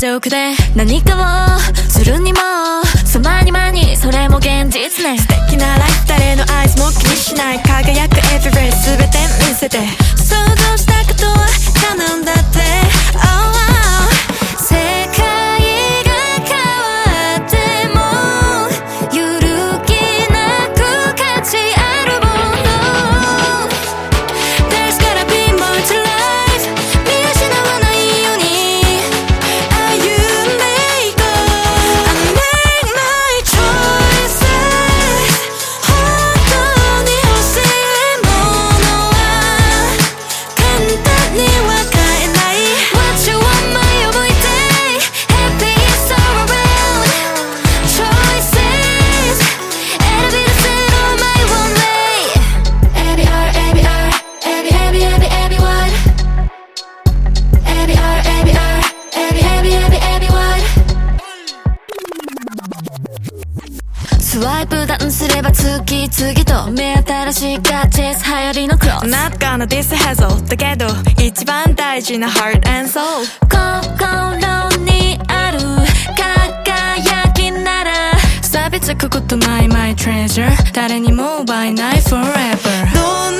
ジョークで何かをするにもそまにまにそれも現実ね素敵なライフ誰のアイスも気にしない輝くエフェレス全て見せてワイプダウンすれば次々と目新しいガジェス流行りのクロス。Not gonna diss hassle だけど一番大事な heart and soul 心にある輝きなら差別くこと My my treasure 誰にも奪えない forever どんな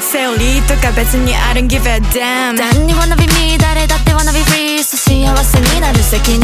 セオリーとか別にあるん give a damn 何にわ伸び乱れだってわなびフィースト幸せになる責任。